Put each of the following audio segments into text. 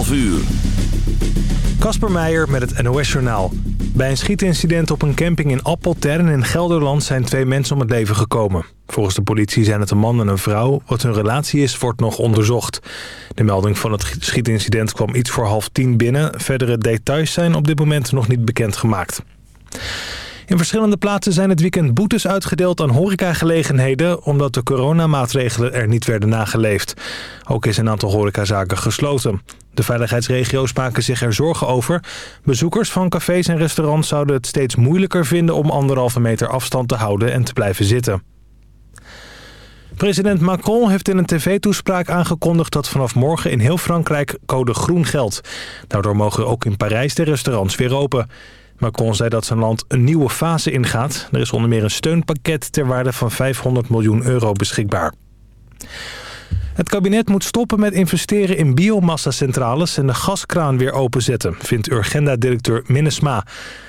11 uur. Kasper Meijer met het NOS-journaal. Bij een schietincident op een camping in Appeltern in Gelderland zijn twee mensen om het leven gekomen. Volgens de politie zijn het een man en een vrouw. Wat hun relatie is, wordt nog onderzocht. De melding van het schietincident kwam iets voor half tien binnen. Verdere details zijn op dit moment nog niet bekendgemaakt. In verschillende plaatsen zijn het weekend boetes uitgedeeld aan horecagelegenheden... omdat de coronamaatregelen er niet werden nageleefd. Ook is een aantal horecazaken gesloten. De veiligheidsregio's maken zich er zorgen over. Bezoekers van cafés en restaurants zouden het steeds moeilijker vinden... om anderhalve meter afstand te houden en te blijven zitten. President Macron heeft in een tv-toespraak aangekondigd dat vanaf morgen in heel Frankrijk code groen geldt. Daardoor mogen ook in Parijs de restaurants weer open. Macron zei dat zijn land een nieuwe fase ingaat. Er is onder meer een steunpakket ter waarde van 500 miljoen euro beschikbaar. Het kabinet moet stoppen met investeren in biomassa-centrales en de gaskraan weer openzetten, vindt Urgenda-directeur Minnesma.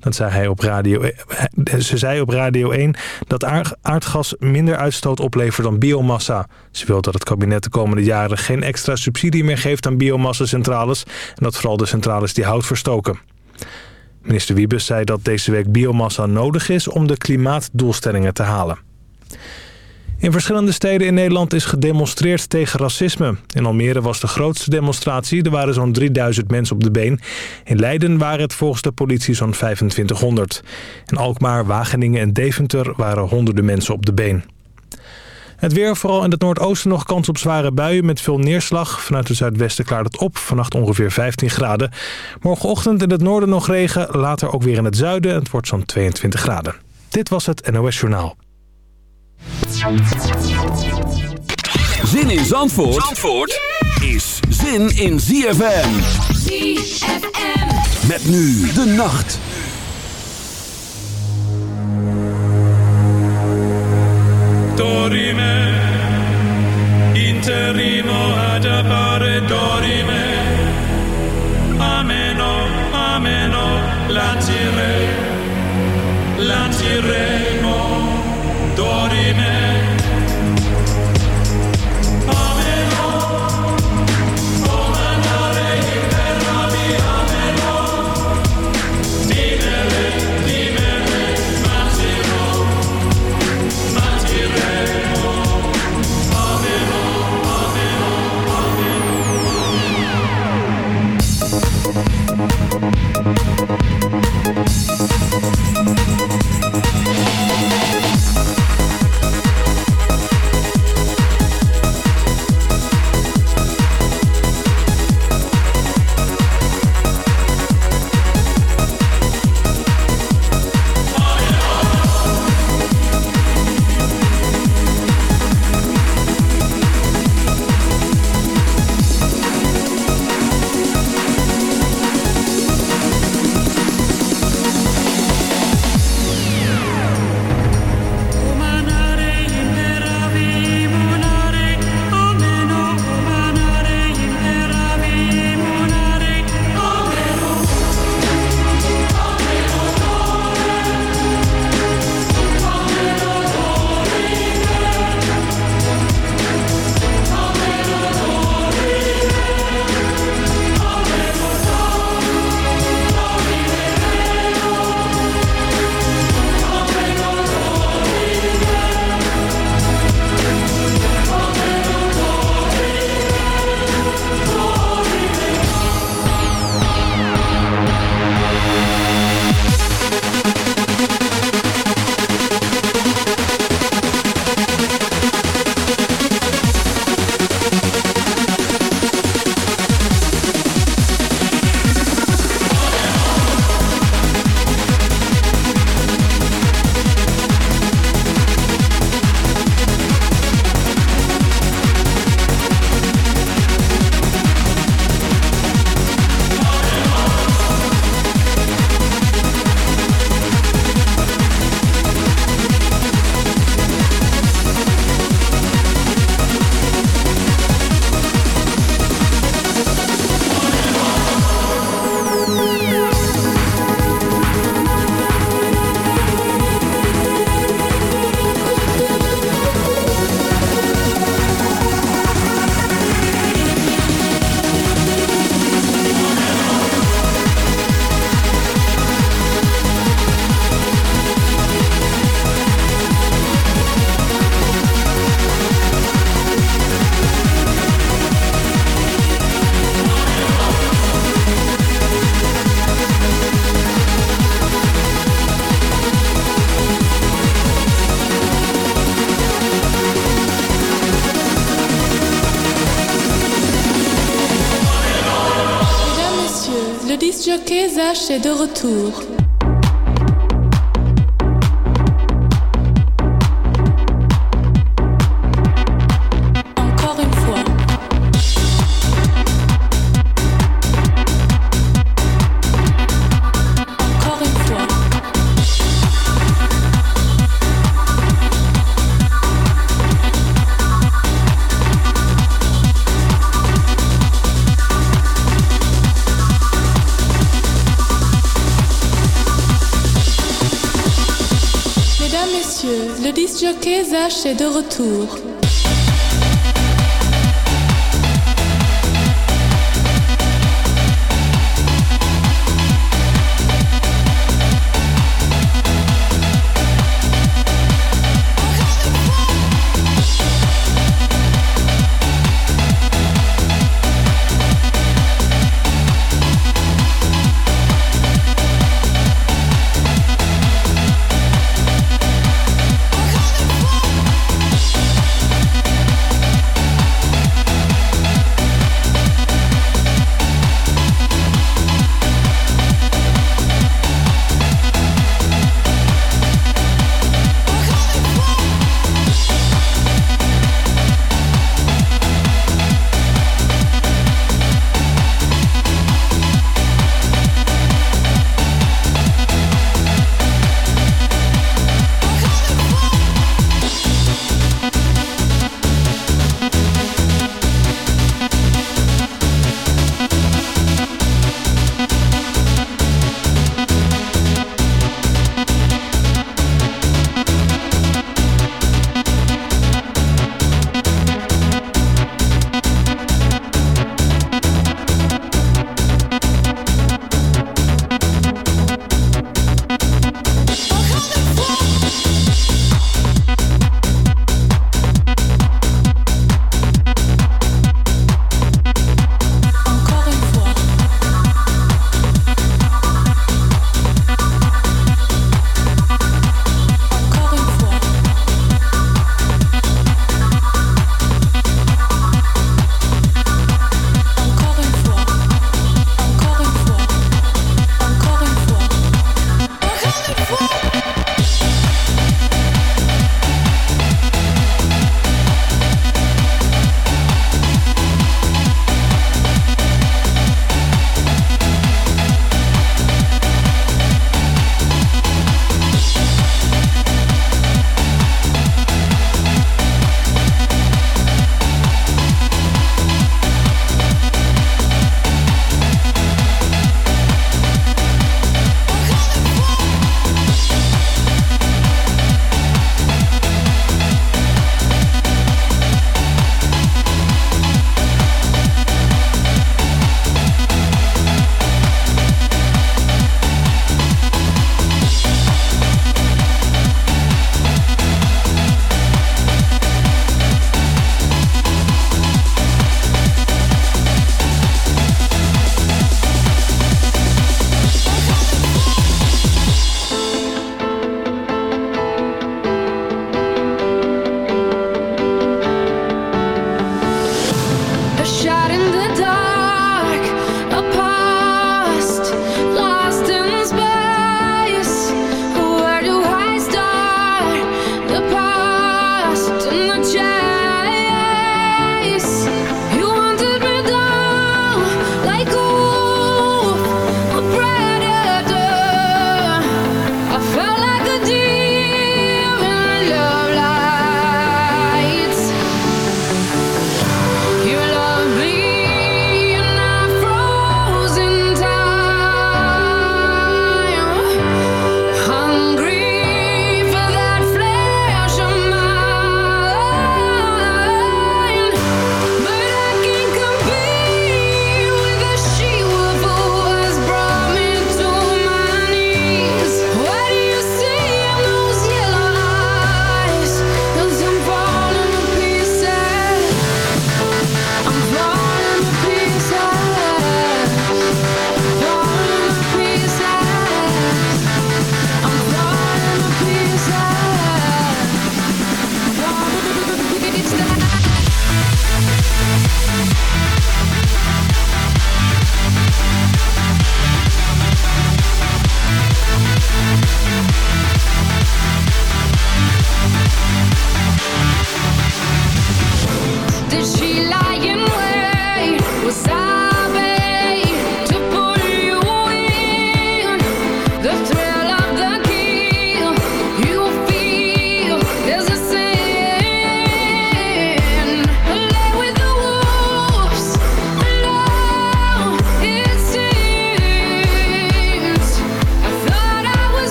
Dat zei hij op radio, e- ze zei op Radio 1 dat aardgas minder uitstoot oplevert dan biomassa. Ze wil dat het kabinet de komende jaren geen extra subsidie meer geeft aan biomassa-centrales en dat vooral de centrales die hout verstoken. Minister Wiebes zei dat deze week biomassa nodig is om de klimaatdoelstellingen te halen. In verschillende steden in Nederland is gedemonstreerd tegen racisme. In Almere was de grootste demonstratie. Er waren zo'n 3000 mensen op de been. In Leiden waren het volgens de politie zo'n 2500. In Alkmaar, Wageningen en Deventer waren honderden mensen op de been. Het weer, vooral in het noordoosten nog kans op zware buien met veel neerslag. Vanuit het zuidwesten klaart het op, vannacht ongeveer 15 graden. Morgenochtend in het noorden nog regen, later ook weer in het zuiden. Het wordt zo'n 22 graden. Dit was het NOS Journaal. Zin in Zandvoort, Zandvoort is zin in ZFM. ZFM. Met nu de nacht. Dorime, interimo ad appare dorime. Ameno, ameno, lancire, lanciremo, de retour. paysage, c'est de retour.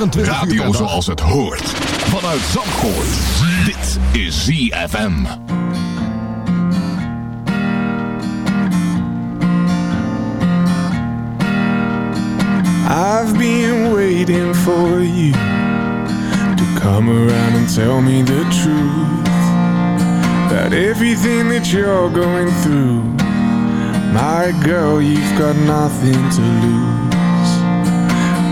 Uur per dag. 24 Radio uur zoals het hoort. Vanuit Zandvoort. Dit is ZFM. I've been waiting for you to come around and tell me the truth about everything that you're going through. My girl, you've got nothing to lose.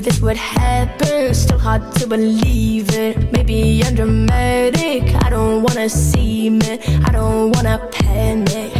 This would happen. Still hard to believe it. Maybe I'm dramatic. I don't wanna see me. I don't wanna panic.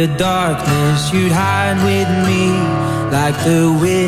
the darkness, you'd hide with me like the wind.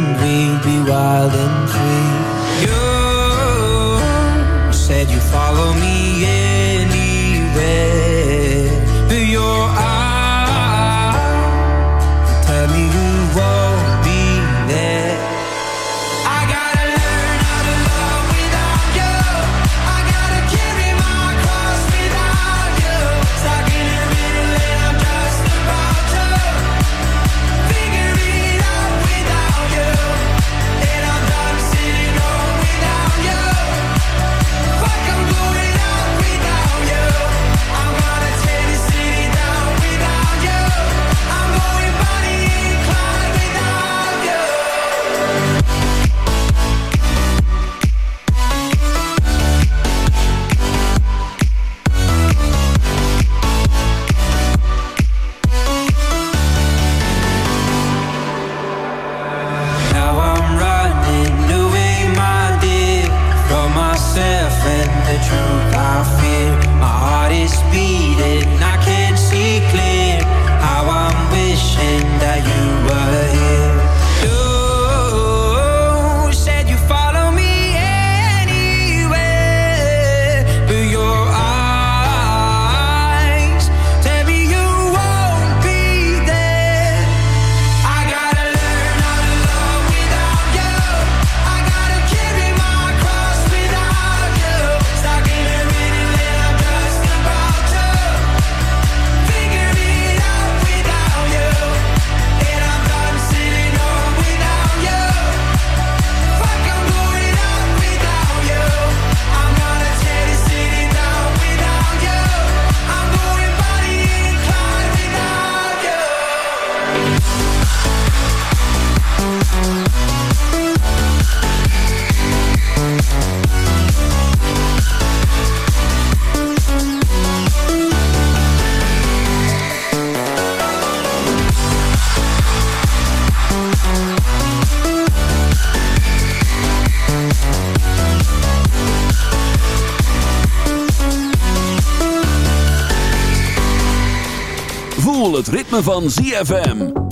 Ritme van ZFM.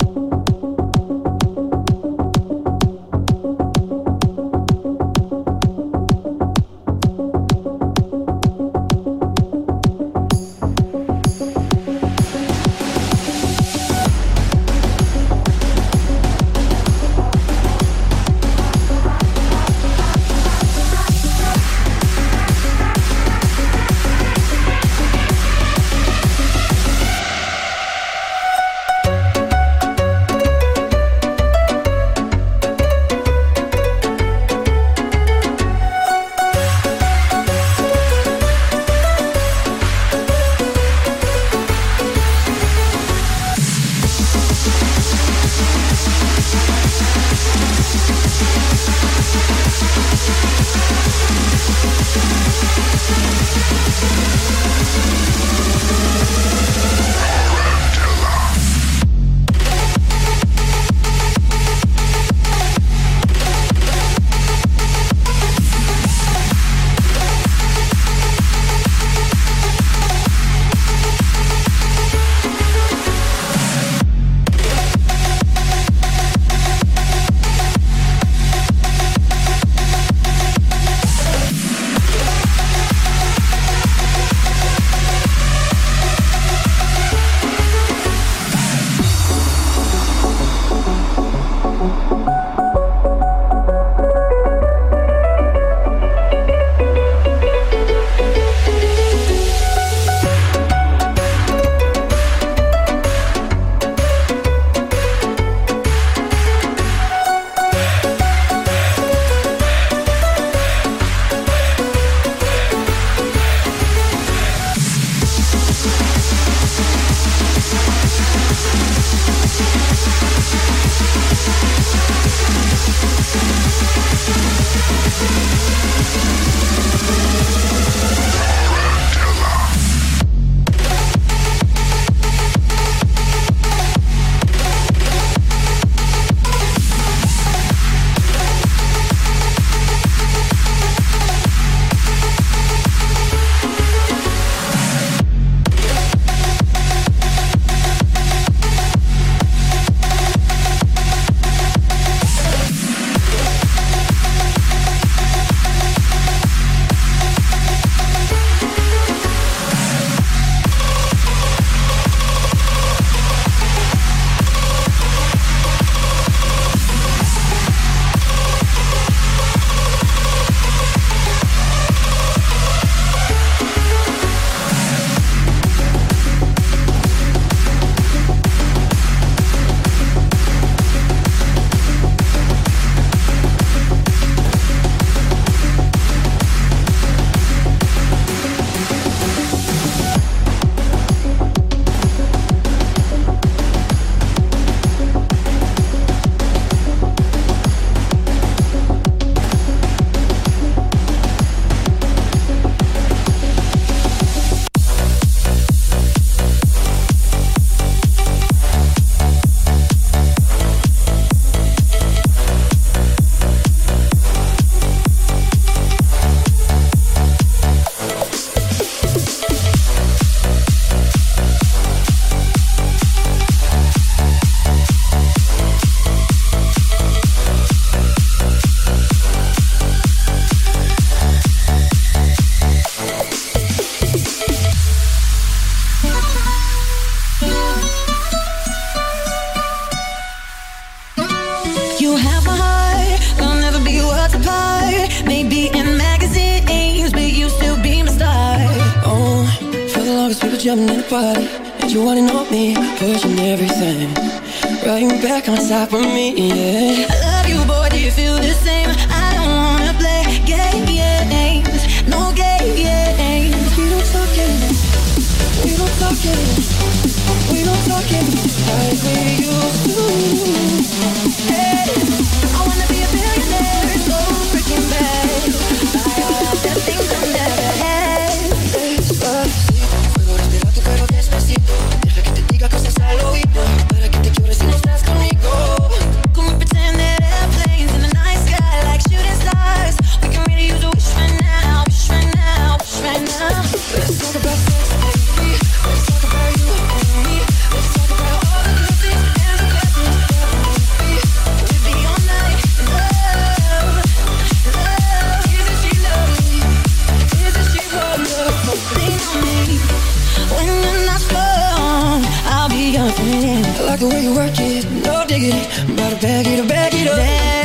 the way you work it, no diggity. I'm about to bag it up, bag it up.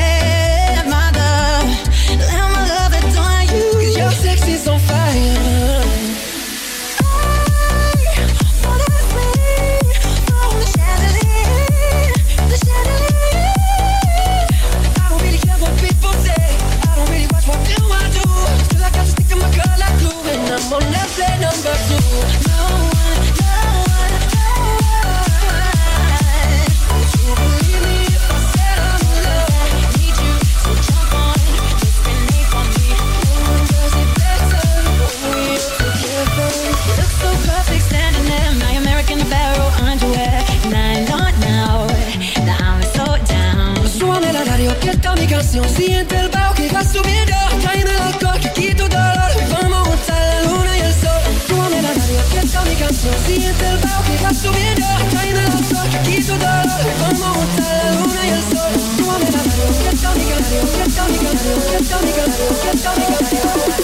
Don't go, don't go, don't.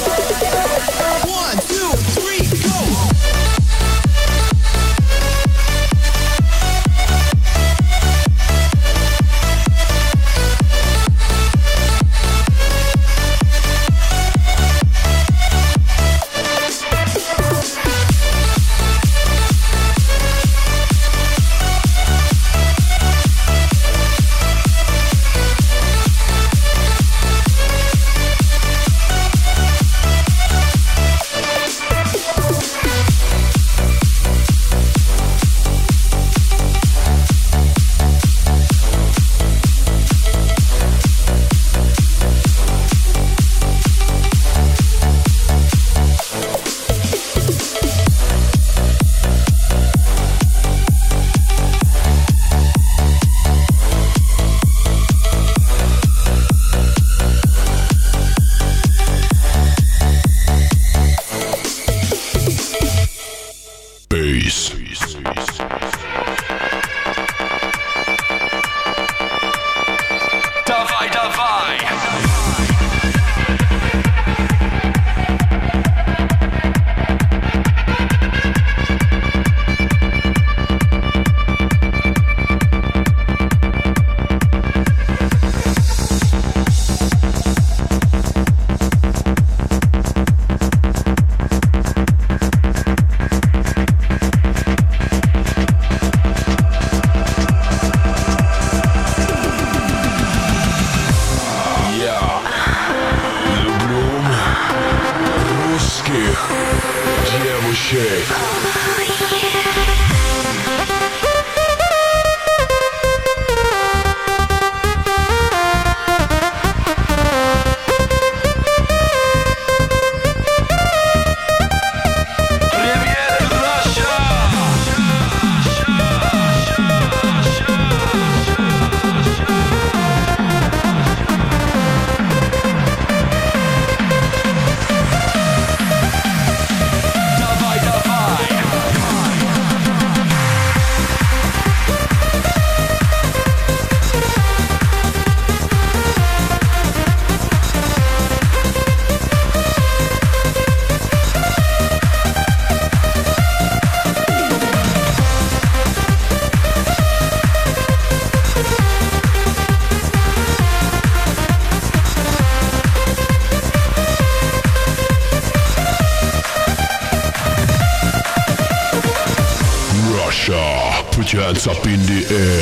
Up in the air.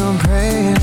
I'm praying.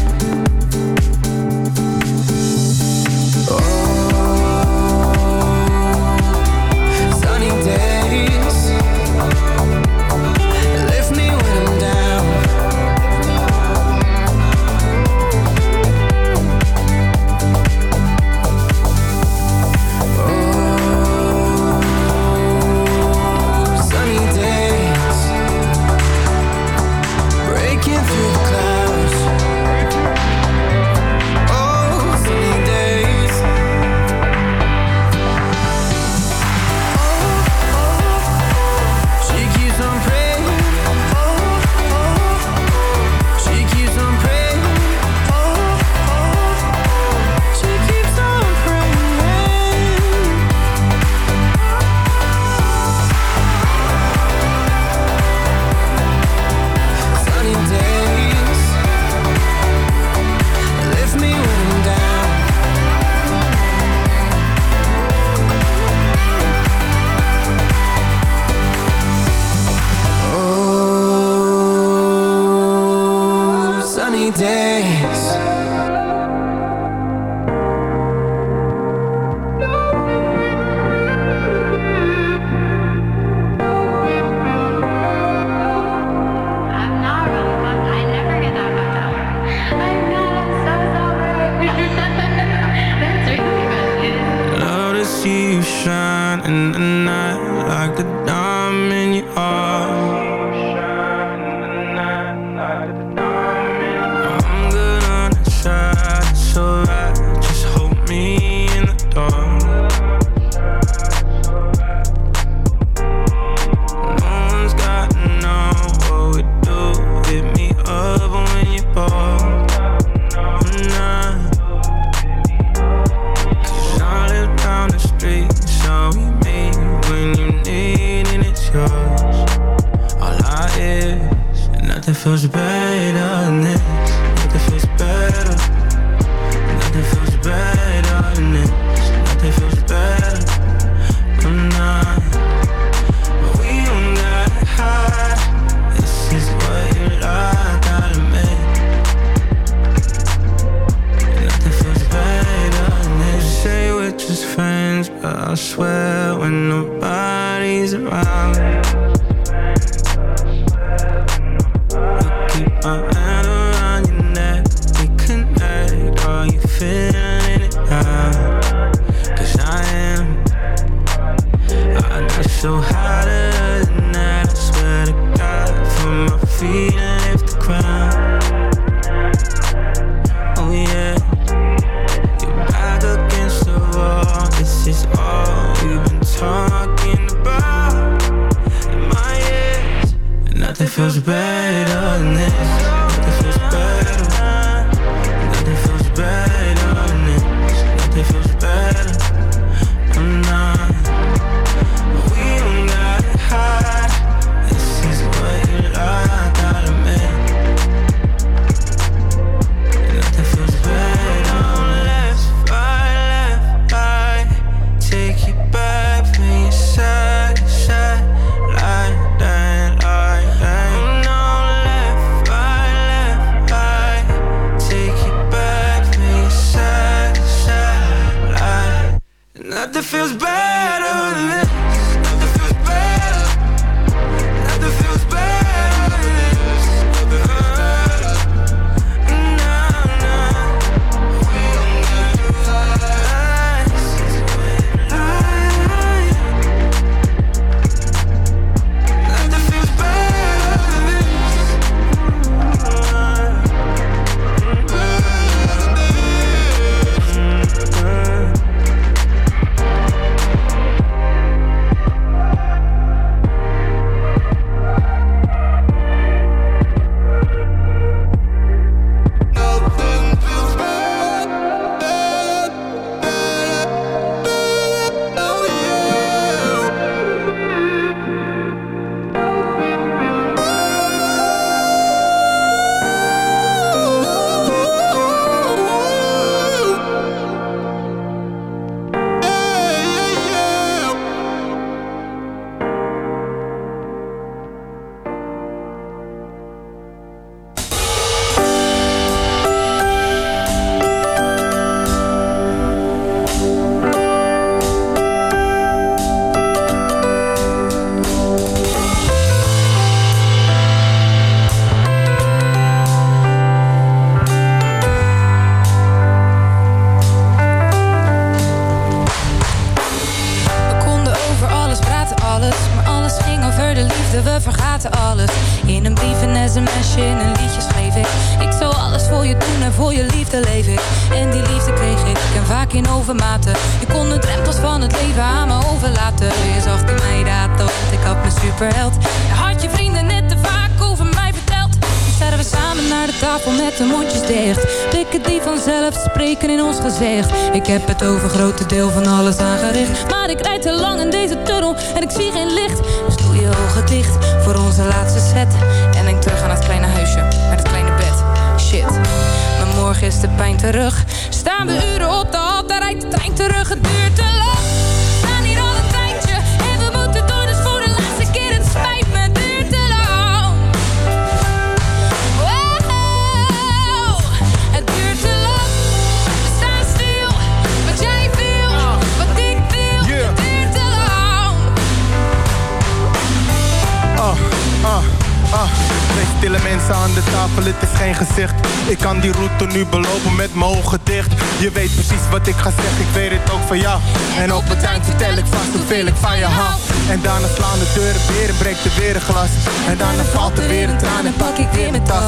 van je hou. En daarna slaan de deuren weer en breekt er weer een glas. En daarna valt er weer een traan en pak ik weer mijn tas.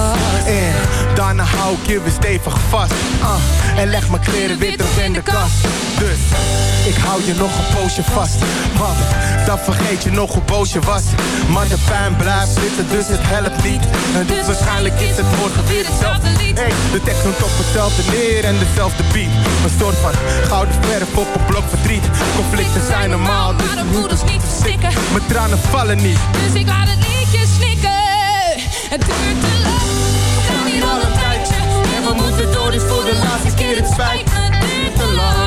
En daarna hou ik je weer stevig vast. Ah, en leg mijn kleren weer terug in de kast. Dus ik hou je nog een poosje vast. Want dan vergeet je nog hoe boos je was. Maar de pijn blijft zitten, dus het helpt lied. Dus waarschijnlijk is het morgen weer hetzelfde lied. Hey, De tekst noemt op hetzelfde neer en dezelfde beat. Een soort van gouden verf op een blok verdriet. Conflicten zijn normaal, dus maar de moeders niet verstikken. Mijn tranen vallen niet, dus ik laat het liedje snikken. Het duurt te lang, we gaan hier al een tijdje. En we moeten door, dus voor de laatste keer het spijt. Het te lang.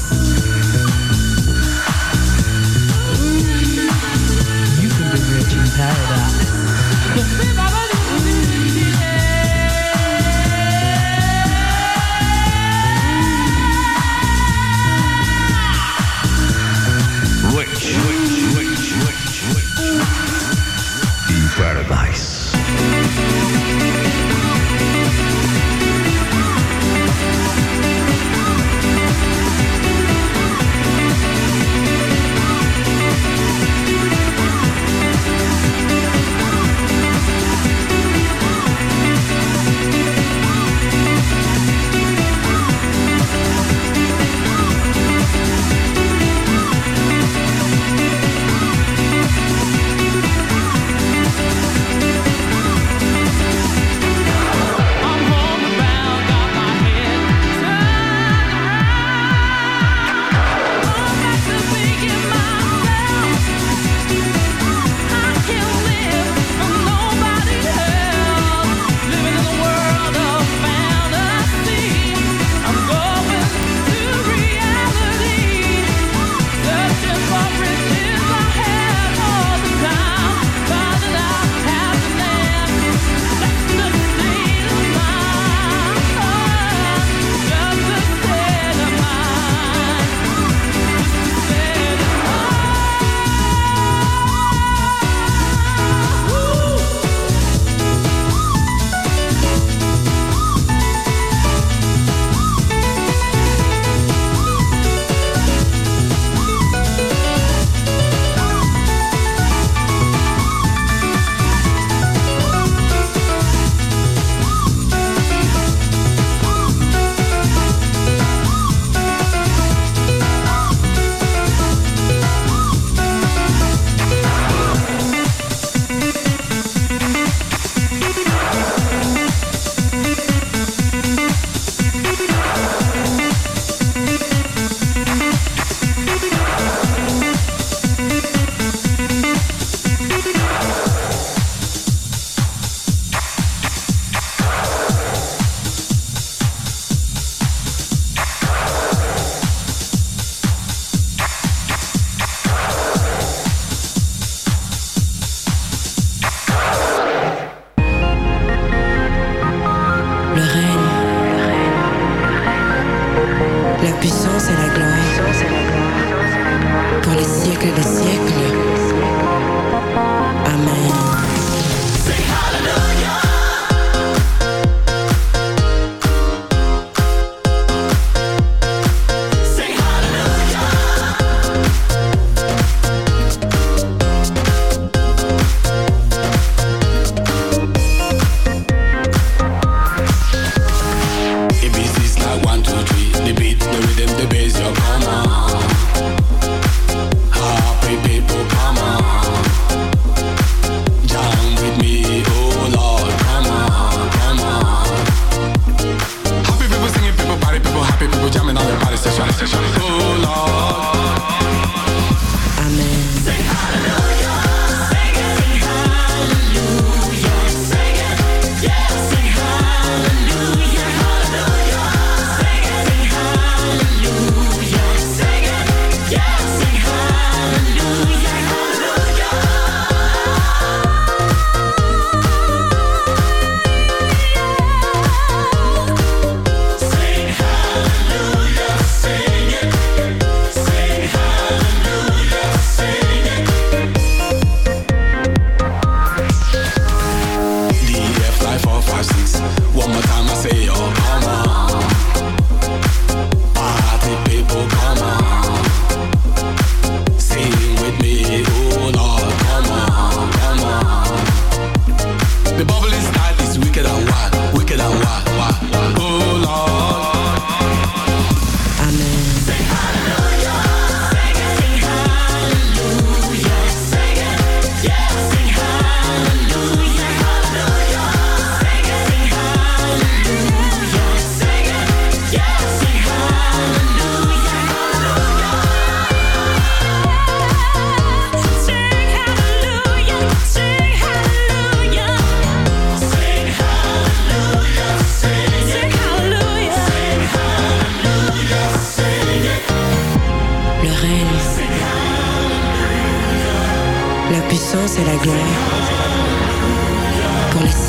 paradise.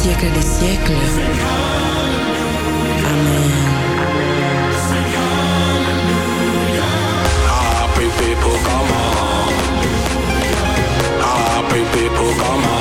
siècles des siècles. Amen. Happy people, come on. Happy people, come on.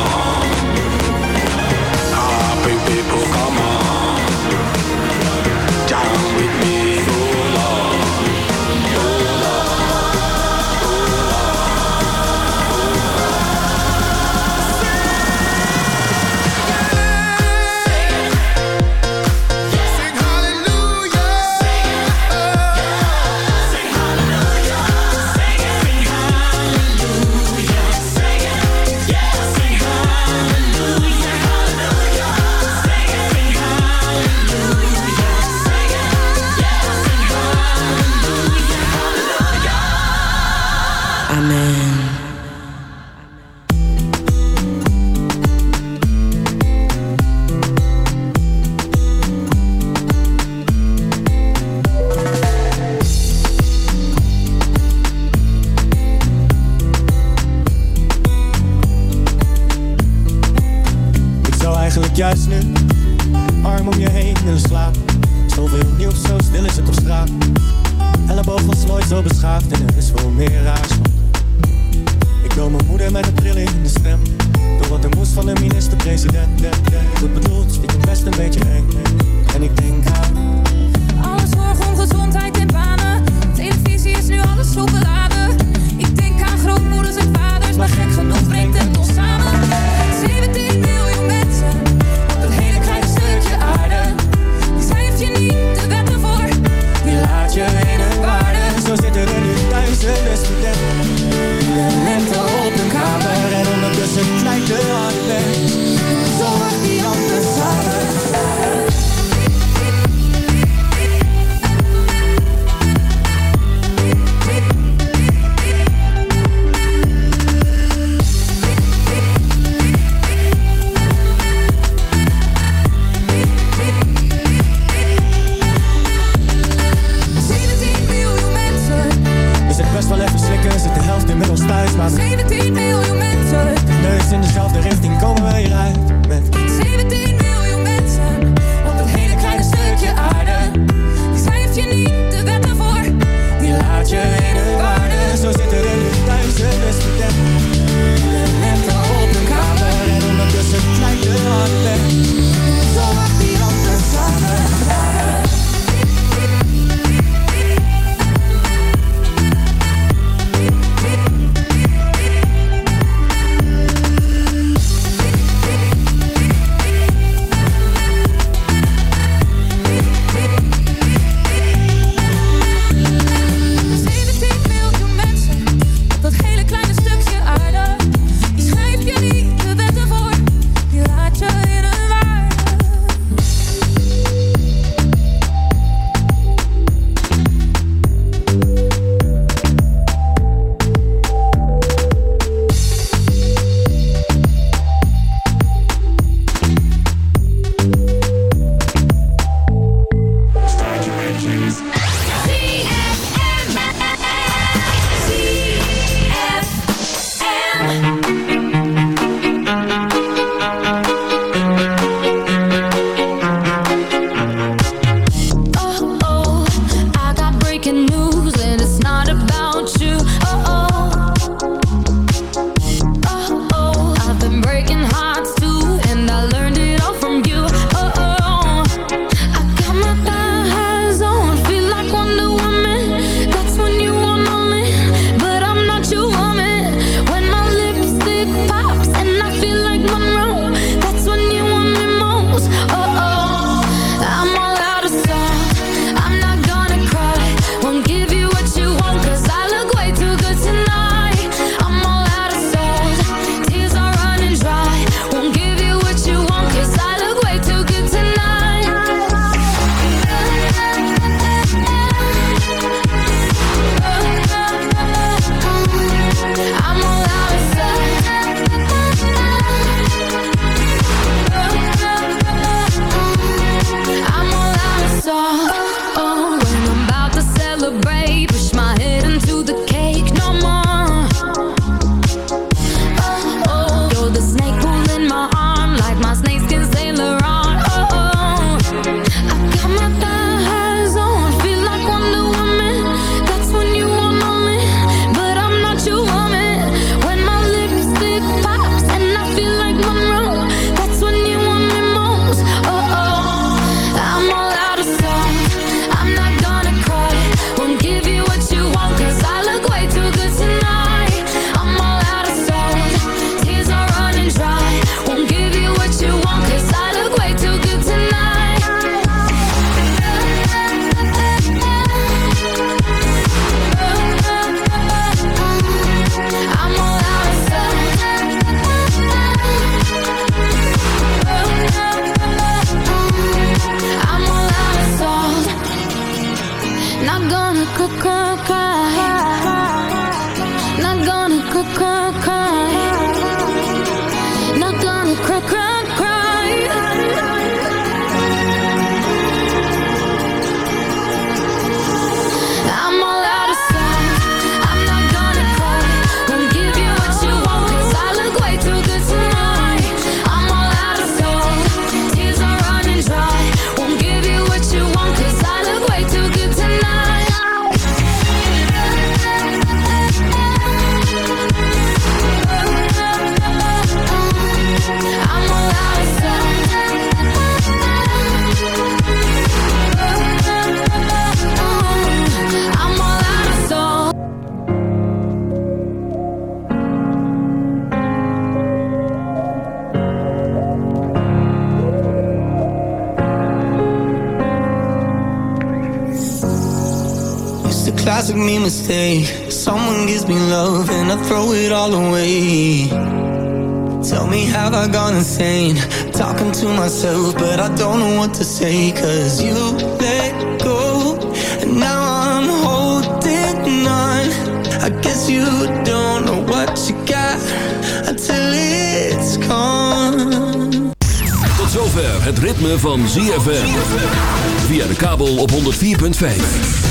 Mistake. Someone gives me love and I throw it all away. Tell me, have I gone insane? Talking to myself, but I don't know what to say. Cause you let go, and now I'm holding on. I guess you don't know what you got until it's gone. Tot zover het ritme van ZFM. Via de kabel op 104.5.